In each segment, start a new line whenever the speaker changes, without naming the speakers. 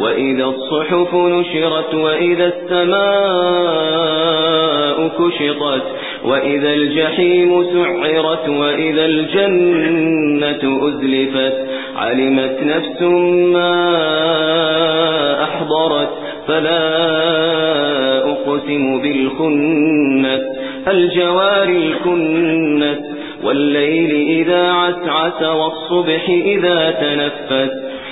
وإذا الصحف نشرت وإذا السماء كشطت وإذا الجحيم سعرت وإذا الجنة أزلفت علمت نفس ما أحضرت فلا أقسم بالخنس الجوار الكنس والليل إذا عسعس والصبح إذا تنفس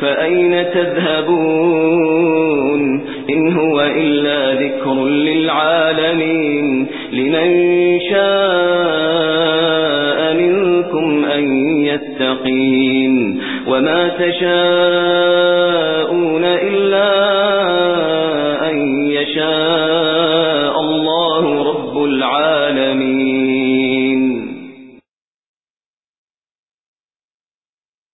فأين تذهبون؟ إن هو إلا ذكر للعالمين. لمن شاء منكم أن يستقيم وما تشاءون إلا أن يشاء الله رب العالمين.